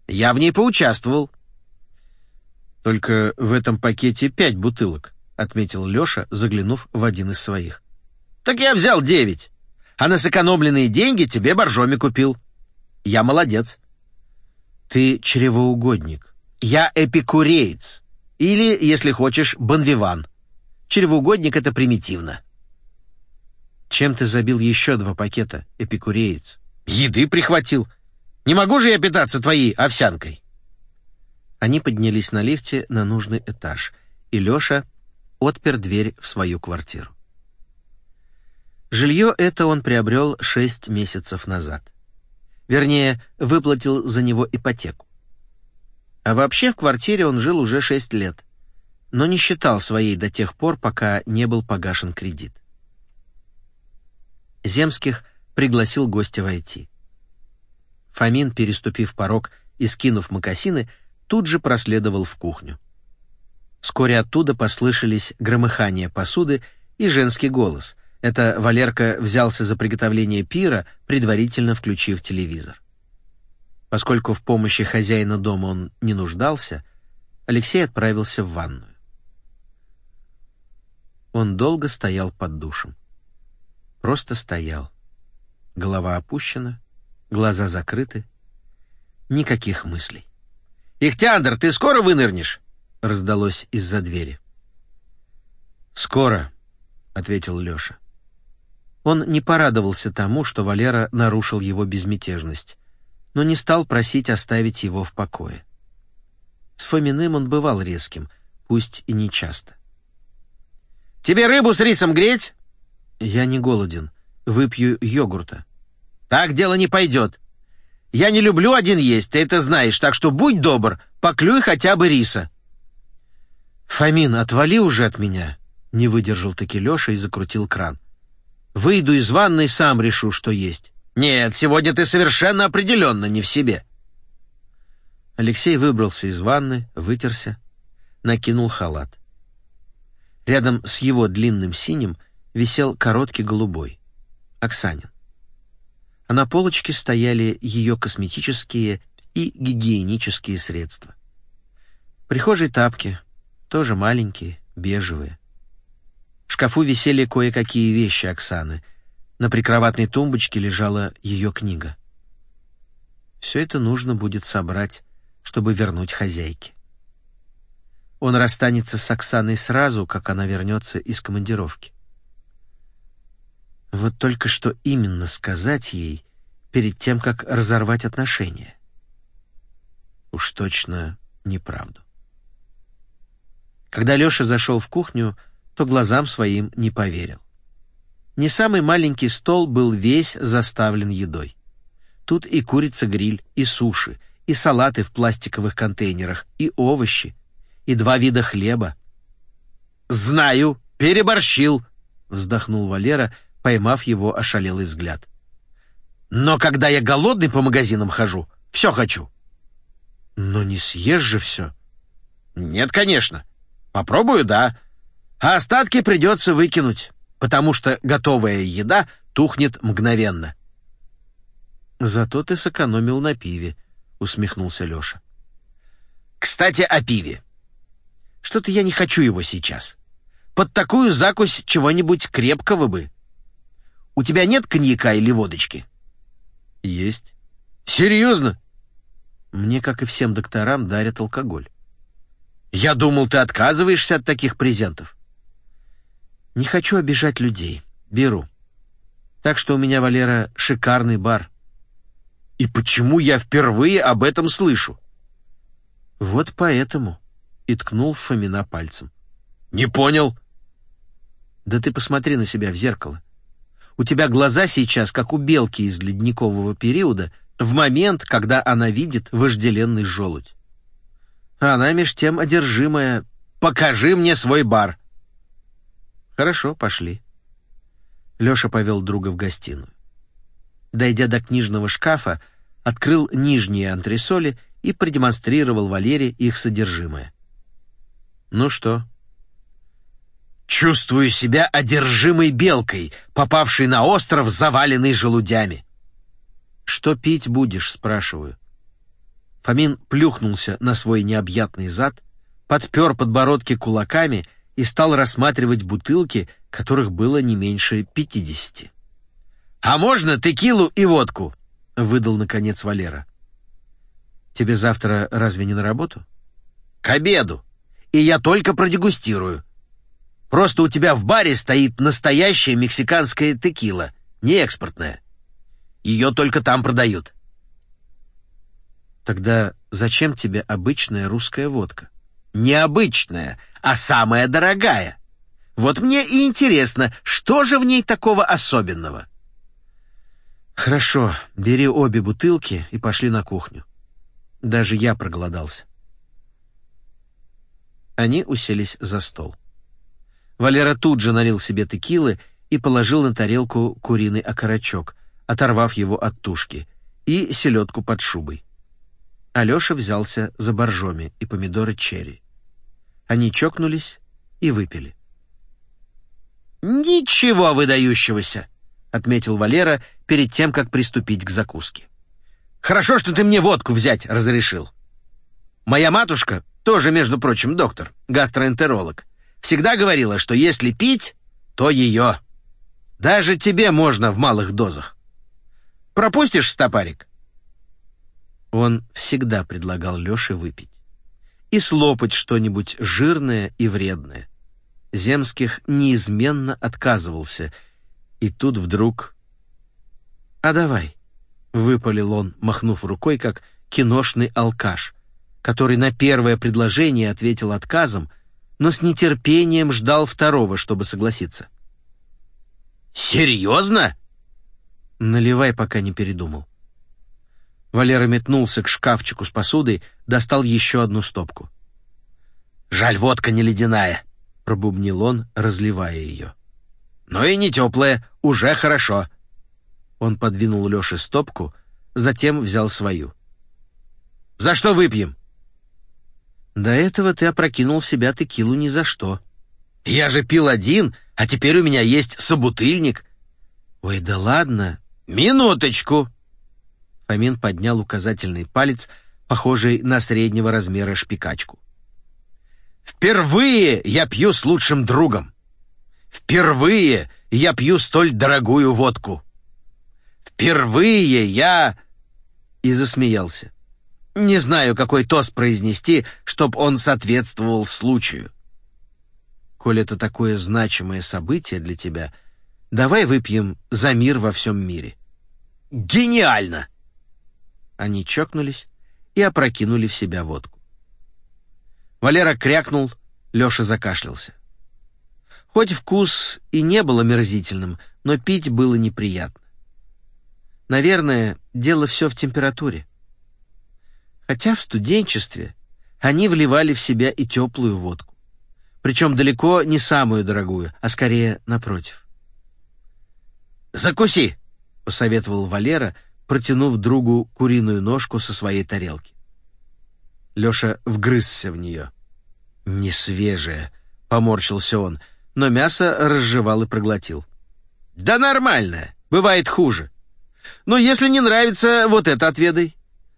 Я в ней поучаствовал». «Только в этом пакете пять бутылок», — отметил Леша, заглянув в один из своих. «Так я взял девять, а на сэкономленные деньги тебе боржоми купил. Я молодец». «Ты чревоугодник». «Я эпикуреец. Или, если хочешь, бонвиван. Чревоугодник — это примитивно. Чем ты забил еще два пакета, эпикуреец? Еды прихватил. Не могу же я питаться твоей овсянкой. Они поднялись на лифте на нужный этаж, и Леша отпер дверь в свою квартиру. Жилье это он приобрел шесть месяцев назад. Вернее, выплатил за него ипотеку. А вообще в квартире он жил уже шесть лет, но не считал своей до тех пор, пока не был погашен кредит. Земских пригласил гостя войти. Фомин, переступив порог и скинув мокасины, тут же проследовал в кухню. Вскоре оттуда послышались громыхание посуды и женский голос. Это Валерка взялся за приготовление пира, предварительно включив телевизор. Поскольку в помощи хозяина дома он не нуждался, Алексей отправился в ванную. Он долго стоял под душем. Просто стоял. Голова опущена, глаза закрыты. Никаких мыслей. «Ихтиандр, ты скоро вынырнешь?» — раздалось из-за двери. «Скоро», — ответил Леша. Он не порадовался тому, что Валера нарушил его безмятежность но не стал просить оставить его в покое. С Фоминым он бывал резким, пусть и не часто. Тебе рыбу с рисом греть?» «Я не голоден. Выпью йогурта». «Так дело не пойдет. Я не люблю один есть, ты это знаешь, так что будь добр, поклюй хотя бы риса». «Фомин, отвали уже от меня!» Не выдержал таки Леша и закрутил кран. «Выйду из ванной, сам решу, что есть». «Нет, сегодня ты совершенно определенно не в себе». Алексей выбрался из ванны, вытерся, накинул халат. Рядом с его длинным синим висел короткий голубой. Оксанин. А на полочке стояли ее косметические и гигиенические средства. В прихожей тапки, тоже маленькие, бежевые. В шкафу висели кое-какие вещи Оксаны. На прикроватной тумбочке лежала ее книга. Все это нужно будет собрать, чтобы вернуть хозяйке. Он расстанется с Оксаной сразу, как она вернется из командировки. Вот только что именно сказать ей перед тем, как разорвать отношения. Уж точно неправду. Когда Леша зашел в кухню, то глазам своим не поверил. Не самый маленький стол был весь заставлен едой. Тут и курица-гриль, и суши, и салаты в пластиковых контейнерах, и овощи, и два вида хлеба. «Знаю, переборщил», — вздохнул Валера, поймав его ошалелый взгляд. «Но когда я голодный по магазинам хожу, все хочу». «Но не съешь же все». «Нет, конечно. Попробую, да. А остатки придется выкинуть, потому что готовая еда тухнет мгновенно». «Зато ты сэкономил на пиве», — усмехнулся Леша. «Кстати, о пиве. Что-то я не хочу его сейчас. Под такую закусь чего-нибудь крепкого бы. У тебя нет коньяка или водочки? Есть. Серьезно? Мне, как и всем докторам, дарят алкоголь. Я думал, ты отказываешься от таких презентов. Не хочу обижать людей. Беру. Так что у меня, Валера, шикарный бар. И почему я впервые об этом слышу? Вот поэтому и ткнул Фомина пальцем. «Не понял». «Да ты посмотри на себя в зеркало. У тебя глаза сейчас, как у белки из ледникового периода, в момент, когда она видит вожделенный желудь. А она меж тем одержимая «Покажи мне свой бар». «Хорошо, пошли». Леша повел друга в гостиную. Дойдя до книжного шкафа, открыл нижние антресоли и продемонстрировал Валере их содержимое. Ну что? Чувствую себя одержимой белкой, попавшей на остров, заваленный желудями. Что пить будешь, спрашиваю. Фомин плюхнулся на свой необъятный зад, подпер подбородки кулаками и стал рассматривать бутылки, которых было не меньше пятидесяти. «А можно текилу и водку?» — выдал, наконец, Валера. «Тебе завтра разве не на работу?» «К обеду и я только продегустирую. Просто у тебя в баре стоит настоящая мексиканская текила, не экспортная. Ее только там продают. Тогда зачем тебе обычная русская водка? Необычная, а самая дорогая. Вот мне и интересно, что же в ней такого особенного? Хорошо, бери обе бутылки и пошли на кухню. Даже я проголодался. Они уселись за стол. Валера тут же налил себе текилы и положил на тарелку куриный окорочок, оторвав его от тушки, и селедку под шубой. Алеша взялся за боржоми и помидоры черри. Они чокнулись и выпили. «Ничего выдающегося», — отметил Валера перед тем, как приступить к закуске. «Хорошо, что ты мне водку взять разрешил. Моя матушка тоже, между прочим, доктор, гастроэнтеролог, всегда говорила, что если пить, то ее. Даже тебе можно в малых дозах. Пропустишь стопарик?» Он всегда предлагал Леше выпить. И слопать что-нибудь жирное и вредное. Земских неизменно отказывался. И тут вдруг... «А давай», — выпалил он, махнув рукой, как киношный алкаш — который на первое предложение ответил отказом, но с нетерпением ждал второго, чтобы согласиться. «Серьезно?» «Наливай, пока не передумал». Валера метнулся к шкафчику с посудой, достал еще одну стопку. «Жаль, водка не ледяная», — пробубнил он, разливая ее. «Но и не теплая, уже хорошо». Он подвинул Леше стопку, затем взял свою. «За что выпьем?» «До этого ты опрокинул в себя текилу ни за что». «Я же пил один, а теперь у меня есть собутыльник». «Ой, да ладно». «Минуточку!» Фомин поднял указательный палец, похожий на среднего размера шпикачку. «Впервые я пью с лучшим другом. Впервые я пью столь дорогую водку. Впервые я...» И засмеялся. «Не знаю, какой тост произнести, чтоб он соответствовал случаю». «Коль это такое значимое событие для тебя, давай выпьем за мир во всем мире». «Гениально!» Они чокнулись и опрокинули в себя водку. Валера крякнул, Леша закашлялся. Хоть вкус и не был омерзительным, но пить было неприятно. Наверное, дело все в температуре. Хотя в студенчестве они вливали в себя и теплую водку. Причем далеко не самую дорогую, а скорее напротив. «Закуси!» — посоветовал Валера, протянув другу куриную ножку со своей тарелки. Леша вгрызся в нее. «Не свежее», — поморщился он, но мясо разжевал и проглотил. «Да нормальное, бывает хуже. Но если не нравится, вот это отведай.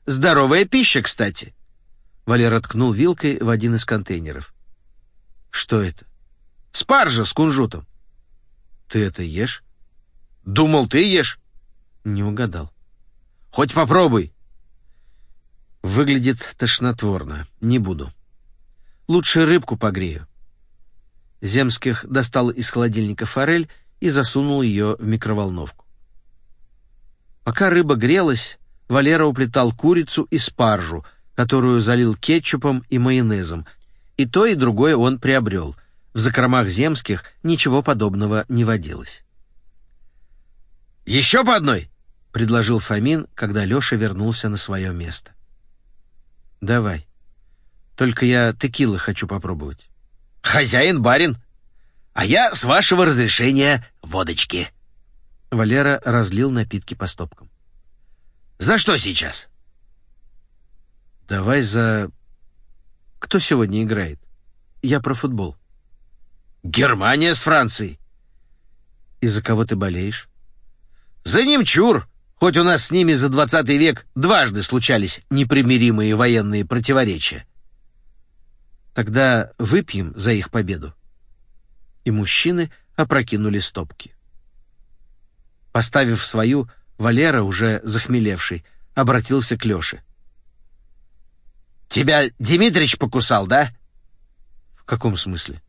Здоровая пища, кстати». Валера ткнул вилкой в один из контейнеров. «Что это?» «Спаржа с кунжутом». «Ты это ешь?» «Думал, ты ешь». «Не угадал». Хоть попробуй. Выглядит тошнотворно. Не буду. Лучше рыбку погрею. Земских достал из холодильника форель и засунул ее в микроволновку. Пока рыба грелась, Валера уплетал курицу и спаржу, которую залил кетчупом и майонезом. И то, и другое он приобрел. В закромах земских ничего подобного не водилось. «Еще по одной?» Предложил Фомин, когда Леша вернулся на свое место. «Давай. Только я текилы хочу попробовать». «Хозяин барин, а я, с вашего разрешения, водочки». Валера разлил напитки по стопкам. «За что сейчас?» «Давай за... Кто сегодня играет? Я про футбол». «Германия с Францией». «И за кого ты болеешь?» «За немчур хоть у нас с ними за двадцатый век дважды случались непримиримые военные противоречия. Тогда выпьем за их победу. И мужчины опрокинули стопки. Поставив свою, Валера, уже захмелевший, обратился к Лёше. «Тебя Дмитрич покусал, да?» «В каком смысле?»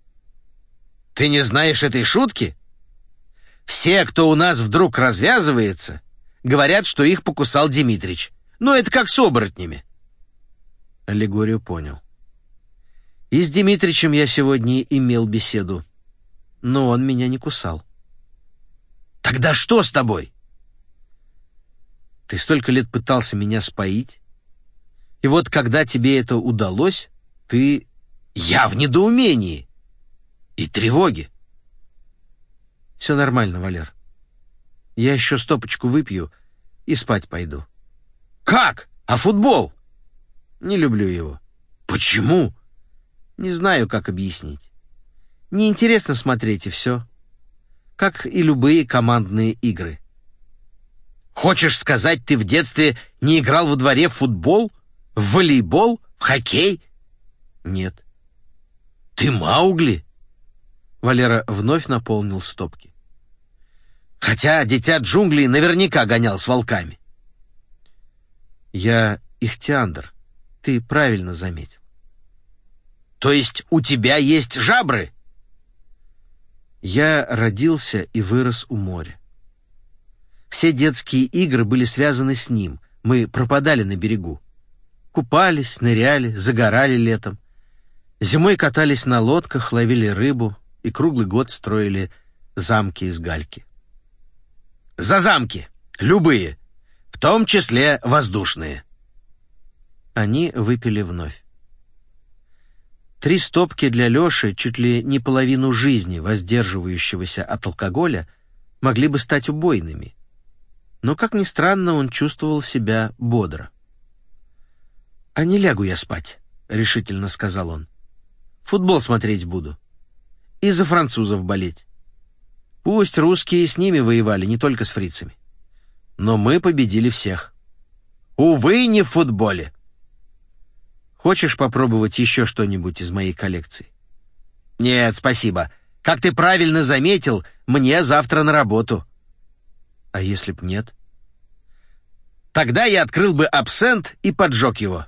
«Ты не знаешь этой шутки? Все, кто у нас вдруг развязывается, Говорят, что их покусал Димитрич. Но это как с оборотнями. Аллегорию понял. И с Димитричем я сегодня имел беседу. Но он меня не кусал. Тогда что с тобой? Ты столько лет пытался меня споить. И вот когда тебе это удалось, ты... Я в недоумении и тревоге. Все нормально, Валер. Я еще стопочку выпью и спать пойду. Как? А футбол? Не люблю его. Почему? Не знаю, как объяснить. Неинтересно смотреть и все. Как и любые командные игры. Хочешь сказать, ты в детстве не играл во дворе в футбол, в волейбол, в хоккей? Нет. Ты Маугли? Валера вновь наполнил стопки. Хотя дитя джунглей наверняка гонял с волками. Я ихтиандр. Ты правильно заметил. То есть у тебя есть жабры? Я родился и вырос у моря. Все детские игры были связаны с ним. Мы пропадали на берегу. Купались, ныряли, загорали летом. Зимой катались на лодках, ловили рыбу и круглый год строили замки из гальки. «За замки! Любые! В том числе воздушные!» Они выпили вновь. Три стопки для Лёши, чуть ли не половину жизни воздерживающегося от алкоголя, могли бы стать убойными. Но, как ни странно, он чувствовал себя бодро. «А не лягу я спать», — решительно сказал он. «Футбол смотреть буду. И за французов болеть. Пусть русские с ними воевали, не только с фрицами. Но мы победили всех. Увы, не в футболе. Хочешь попробовать еще что-нибудь из моей коллекции? Нет, спасибо. Как ты правильно заметил, мне завтра на работу. А если б нет? Тогда я открыл бы абсент и поджег его.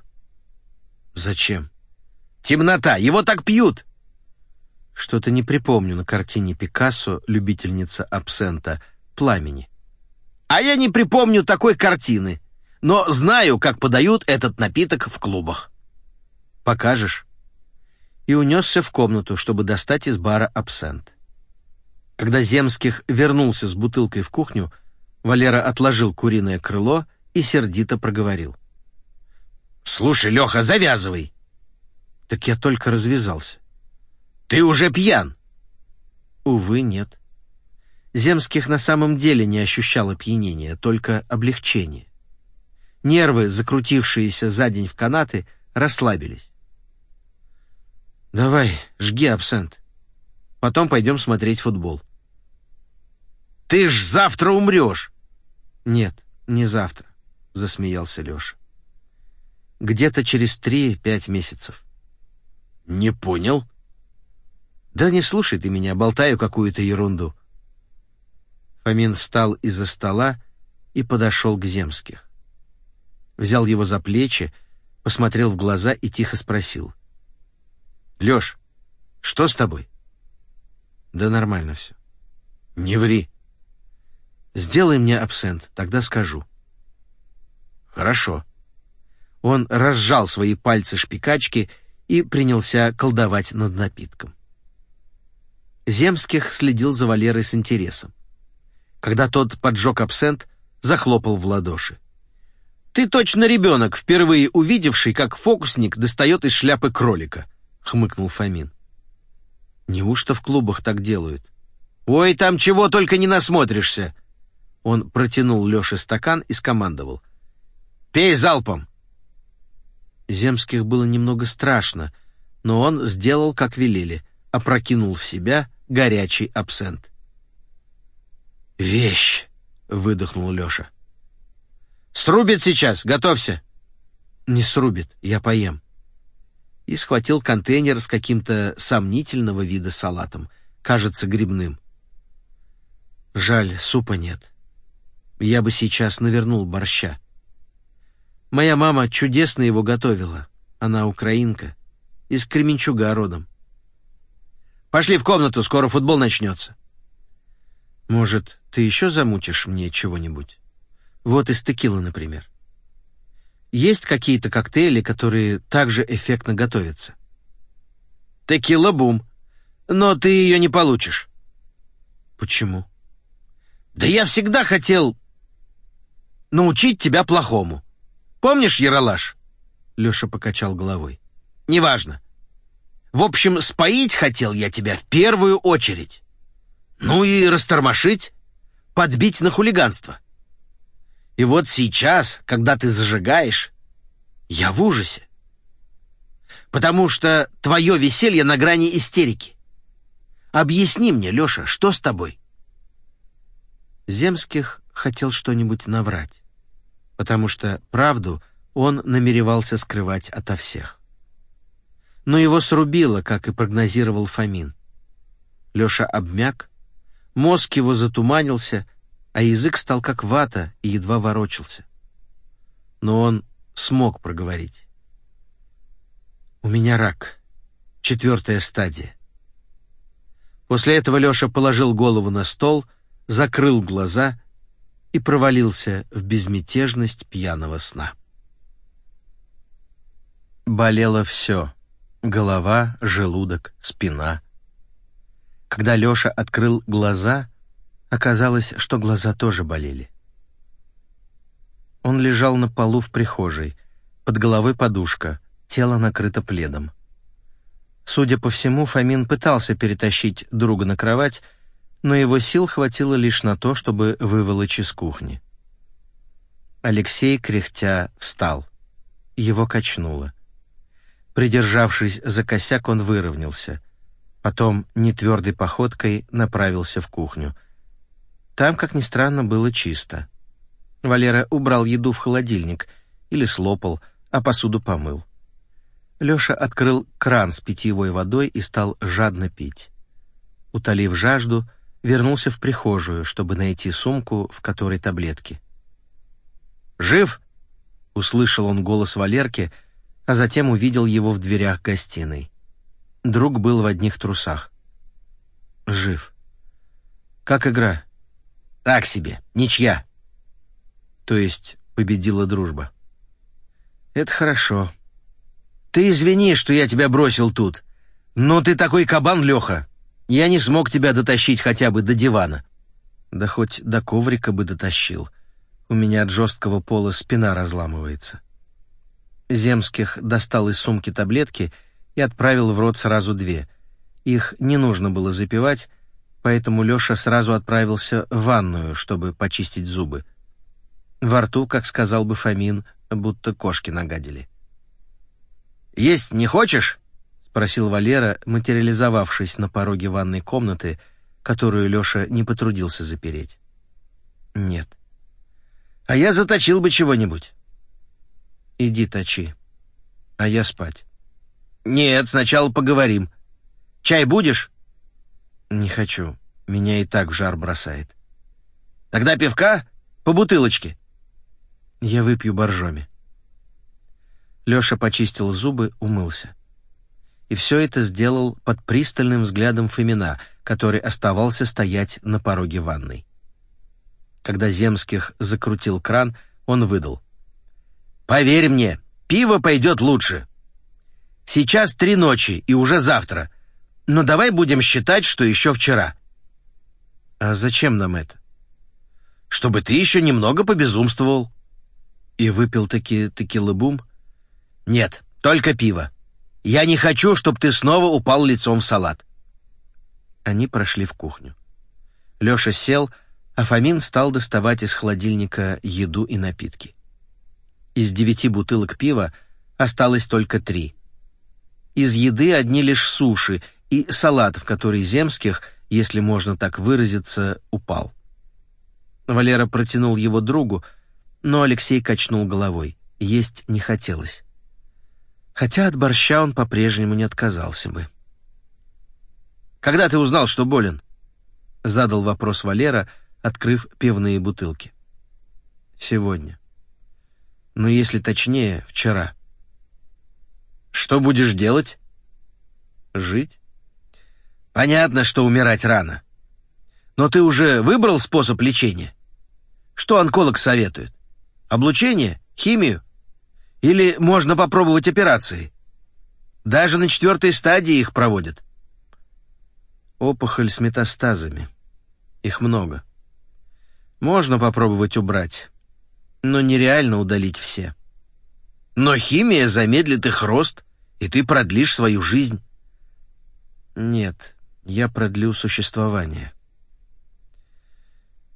Зачем? Темнота, его так пьют. Что-то не припомню на картине Пикассо «Любительница абсента» пламени. А я не припомню такой картины, но знаю, как подают этот напиток в клубах. Покажешь?» И унесся в комнату, чтобы достать из бара абсент. Когда Земских вернулся с бутылкой в кухню, Валера отложил куриное крыло и сердито проговорил. «Слушай, Леха, завязывай!» «Так я только развязался». «Ты уже пьян!» «Увы, нет». Земских на самом деле не ощущал опьянения, только облегчение. Нервы, закрутившиеся за день в канаты, расслабились. «Давай, жги абсент. Потом пойдем смотреть футбол». «Ты ж завтра умрешь!» «Нет, не завтра», — засмеялся Леша. «Где-то через три-пять месяцев». «Не понял?» «Да не слушай ты меня, болтаю какую-то ерунду». Фомин встал из-за стола и подошел к Земских. Взял его за плечи, посмотрел в глаза и тихо спросил. Лёш, что с тобой? Да нормально все. Не ври. Сделай мне абсент, тогда скажу. Хорошо. Он разжал свои пальцы шпикачки и принялся колдовать над напитком. Земских следил за Валерой с интересом. Когда тот поджег абсент, захлопал в ладоши. «Ты точно ребенок, впервые увидевший, как фокусник достает из шляпы кролика», хмыкнул Фомин. Неужто в клубах так делают? Ой, там чего только не насмотришься. Он протянул Лёше стакан и скомандовал: "Пей залпом". Земских было немного страшно, но он сделал, как велели, опрокинул в себя горячий абсент. «Вещь!» — выдохнул Лёша. «Срубит сейчас, готовься!» «Не срубит, я поем» и схватил контейнер с каким-то сомнительного вида салатом, кажется, грибным. Жаль, супа нет. Я бы сейчас навернул борща. Моя мама чудесно его готовила. Она украинка, из Кременчуга родом. Пошли в комнату, скоро футбол начнется. Может, ты еще замутишь мне чего-нибудь? Вот из текилы, например. Есть какие-то коктейли, которые также эффектно готовятся? Текила-бум. Но ты ее не получишь. Почему? Да я всегда хотел научить тебя плохому. Помнишь, Яралаш? Леша покачал головой. Неважно. В общем, споить хотел я тебя в первую очередь. Ну и растормошить, подбить на хулиганство. И вот сейчас, когда ты зажигаешь, я в ужасе. Потому что твое веселье на грани истерики. Объясни мне, Леша, что с тобой? Земских хотел что-нибудь наврать, потому что правду он намеревался скрывать ото всех. Но его срубило, как и прогнозировал Фомин. Леша обмяк, мозг его затуманился — а язык стал как вата и едва ворочался. Но он смог проговорить. «У меня рак. Четвертая стадия». После этого Леша положил голову на стол, закрыл глаза и провалился в безмятежность пьяного сна. Болело все. Голова, желудок, спина. Когда Лёша открыл глаза, оказалось, что глаза тоже болели. Он лежал на полу в прихожей, под головой подушка, тело накрыто пледом. Судя по всему, Фомин пытался перетащить друга на кровать, но его сил хватило лишь на то, чтобы выволочь из кухни. Алексей, кряхтя, встал. Его качнуло. Придержавшись за косяк, он выровнялся. Потом нетвердой походкой направился в кухню. Там, как ни странно, было чисто. Валера убрал еду в холодильник или слопал, а посуду помыл. Лёша открыл кран с питьевой водой и стал жадно пить. Утолив жажду, вернулся в прихожую, чтобы найти сумку, в которой таблетки. «Жив?» — услышал он голос Валерки, а затем увидел его в дверях гостиной. Друг был в одних трусах. «Жив. Как игра?» «Так себе, ничья». «То есть победила дружба?» «Это хорошо. Ты извини, что я тебя бросил тут. Но ты такой кабан, Леха. Я не смог тебя дотащить хотя бы до дивана». «Да хоть до коврика бы дотащил. У меня от жесткого пола спина разламывается». Земских достал из сумки таблетки и отправил в рот сразу две. Их не нужно было запивать, поэтому Леша сразу отправился в ванную, чтобы почистить зубы. Во рту, как сказал бы Фомин, будто кошки нагадили. «Есть не хочешь?» — спросил Валера, материализовавшись на пороге ванной комнаты, которую Леша не потрудился запереть. «Нет». «А я заточил бы чего-нибудь». «Иди точи, а я спать». «Нет, сначала поговорим. Чай будешь?» «Не хочу. Меня и так в жар бросает». «Тогда пивка? По бутылочке». «Я выпью боржоми». Леша почистил зубы, умылся. И все это сделал под пристальным взглядом Фомина, который оставался стоять на пороге ванной. Когда Земских закрутил кран, он выдал. «Поверь мне, пиво пойдет лучше. Сейчас три ночи и уже завтра. Но давай будем считать, что еще вчера». «А зачем нам это?» «Чтобы ты еще немного побезумствовал». «И выпил таки текилы-бум?» «Нет, только пиво. Я не хочу, чтобы ты снова упал лицом в салат». Они прошли в кухню. Леша сел, а Фомин стал доставать из холодильника еду и напитки. Из девяти бутылок пива осталось только три. Из еды одни лишь суши и салат, в который Земских, если можно так выразиться, упал. Валера протянул его другу, но Алексей качнул головой. Есть не хотелось. Хотя от борща он по-прежнему не отказался бы. «Когда ты узнал, что болен?» — задал вопрос Валера, открыв пивные бутылки. «Сегодня. Но если точнее, вчера». «Что будешь делать?» «Жить». «Понятно, что умирать рано. Но ты уже выбрал способ лечения? Что онколог советует? Облучение? Химию? Или можно попробовать операции? Даже на четвертой стадии их проводят. Опухоль с метастазами. Их много. Можно попробовать убрать, но нереально удалить все. Но химия замедлит их рост, и ты продлишь свою жизнь. Нет, я продлю существование.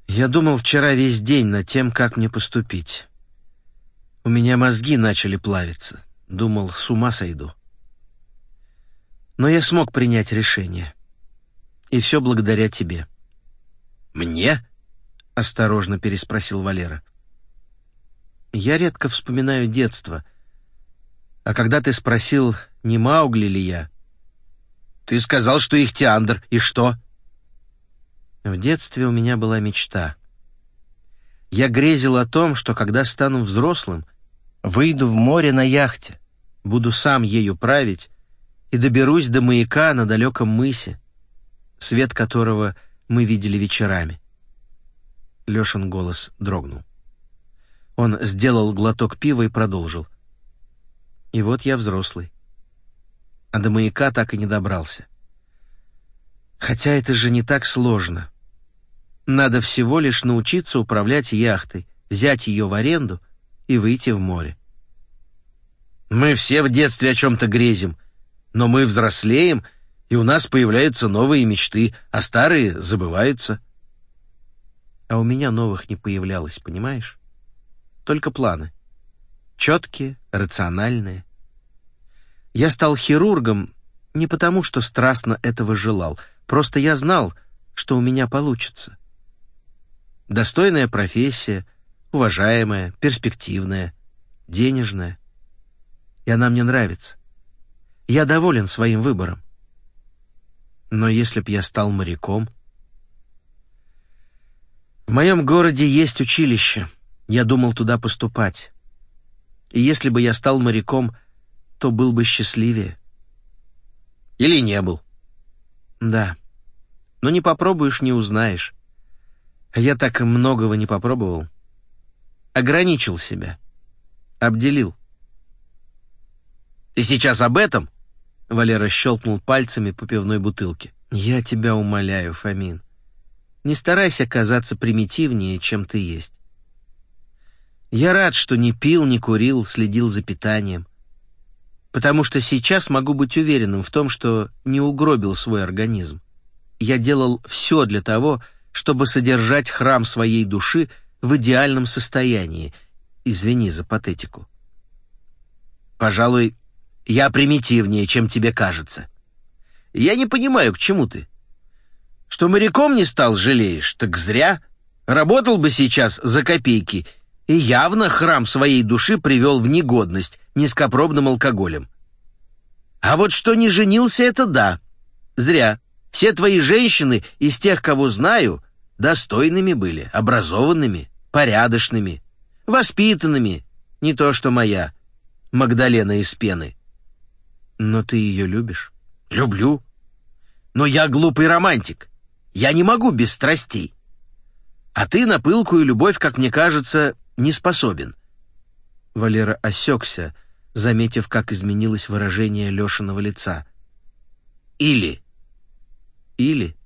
Я думал вчера весь день над тем, как мне поступить. У меня мозги начали плавиться. Думал, с ума сойду. Но я смог принять решение. И все благодаря тебе. «Мне?» — осторожно переспросил Валера. «Я редко вспоминаю детство. А когда ты спросил, не Маугли ли я...» «Ты сказал, что их Тиандр, и что?» В детстве у меня была мечта. Я грезил о том, что когда стану взрослым, Выйду в море на яхте, буду сам ею править и доберусь до маяка на далеком мысе, свет которого мы видели вечерами. Лешин голос дрогнул. Он сделал глоток пива и продолжил. И вот я взрослый. а до маяка так и не добрался. Хотя это же не так сложно. Надо всего лишь научиться управлять яхтой, взять ее в аренду и выйти в море. Мы все в детстве о чем-то грезим, но мы взрослеем, и у нас появляются новые мечты, а старые забываются. А у меня новых не появлялось, понимаешь? Только планы. Четкие, рациональные. Я стал хирургом не потому, что страстно этого желал, просто я знал, что у меня получится. Достойная профессия, уважаемая, перспективная, денежная. И она мне нравится. Я доволен своим выбором. Но если б я стал моряком... В моем городе есть училище. Я думал туда поступать. И если бы я стал моряком, то был бы счастливее. Или не был. Да. Но не попробуешь, не узнаешь. А я так и многого не попробовал. Ограничил себя. Обделил. «Ты сейчас об этом?» Валера щелкнул пальцами по пивной бутылке. «Я тебя умоляю, Фомин. Не старайся казаться примитивнее, чем ты есть. Я рад, что не пил, не курил, следил за питанием потому что сейчас могу быть уверенным в том, что не угробил свой организм. Я делал все для того, чтобы содержать храм своей души в идеальном состоянии. Извини за патетику. Пожалуй, я примитивнее, чем тебе кажется. Я не понимаю, к чему ты. Что моряком не стал, жалеешь, так зря. Работал бы сейчас за копейки и явно храм своей души привел в негодность низкопробным алкоголем. А вот что не женился, это да. Зря. Все твои женщины из тех, кого знаю, достойными были, образованными, порядочными, воспитанными, не то что моя, Магдалена из пены. Но ты ее любишь? Люблю. Но я глупый романтик. Я не могу без страстей. А ты на пылкую любовь, как мне кажется, не способен. Валера осекся, заметив, как изменилось выражение Лешиного лица. «Или...» «Или...»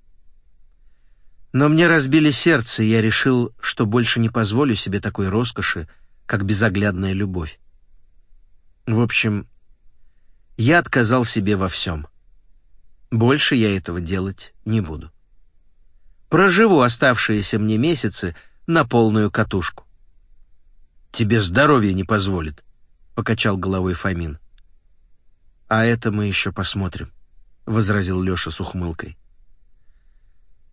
Но мне разбили сердце, и я решил, что больше не позволю себе такой роскоши, как безоглядная любовь. В общем, я отказал себе во всем. Больше я этого делать не буду. Проживу оставшиеся мне месяцы на полную катушку. Тебе здоровье не позволит покачал головой Фомин. А это мы еще посмотрим, возразил Леша с ухмылкой.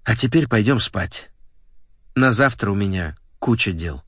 А теперь пойдем спать. На завтра у меня куча дел.